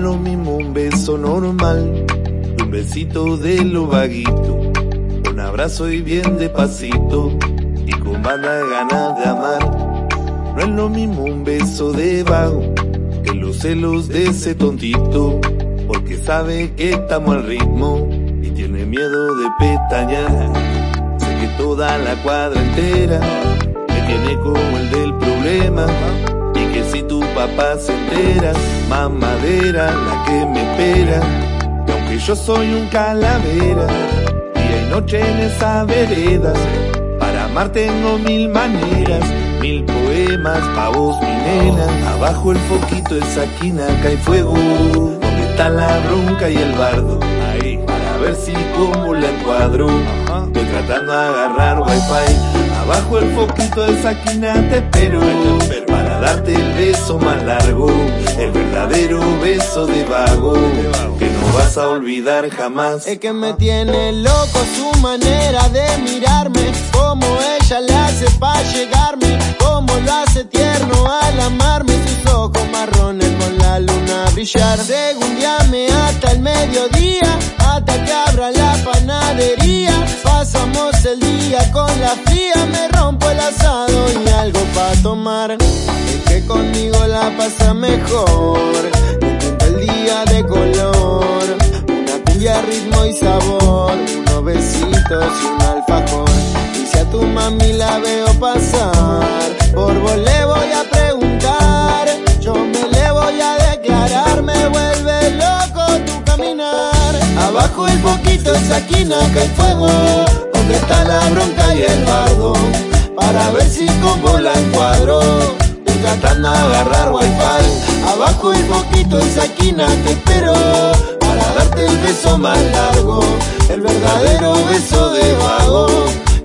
lo mismo un beso normal, un besito de lo vaguito, un abrazo y bien despacito, y con banda ganas de amar. No es lo mismo un beso de vago, que los celos de ese tontito, porque sabe que estamos al ritmo, y tiene miedo de pestañear. Sé que toda la cuadra entera, me tiene como el del problema, papá se entera, mamadera la que me espera. Y aunque yo soy un calavera, día y noche en esa vereda, para amar tengo mil maneras, mil poemas pa' vos mi nena. Abajo el foquito, esa esquina cae fuego, donde está la bronca y el bardo. Ahí, para ver si como la encuadro, estoy tratando de agarrar wifi. Abajo el foquito de esa esquina te espero, para darte el beso más largo, el verdadero beso de vago, que no vas a olvidar jamás. Es que me tiene loco su manera de con la fría, me rompo el asado y algo pa' tomar. Es que conmigo la pasa mejor, me pinta el día de color, una cumbia, ritmo y sabor, unos besitos y un alfajor. Y si a tu mami la veo pasar, por vos voy a preguntar, yo me le voy a declarar, me vuelve loco tu caminar. Abajo el poquito esa esquina que el fuego, está la bronca y el bardo, para ver si como la encuadro. Tratando de agarrar wifi, abajo el poquito esa esquina te espero, para darte el beso más largo, el verdadero beso de vago,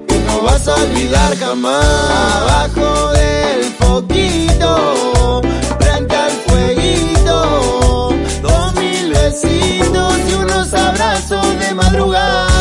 que no vas a olvidar jamás. Abajo del foquito, blanca el fueguito, dos mil besitos y unos abrazos de madrugada.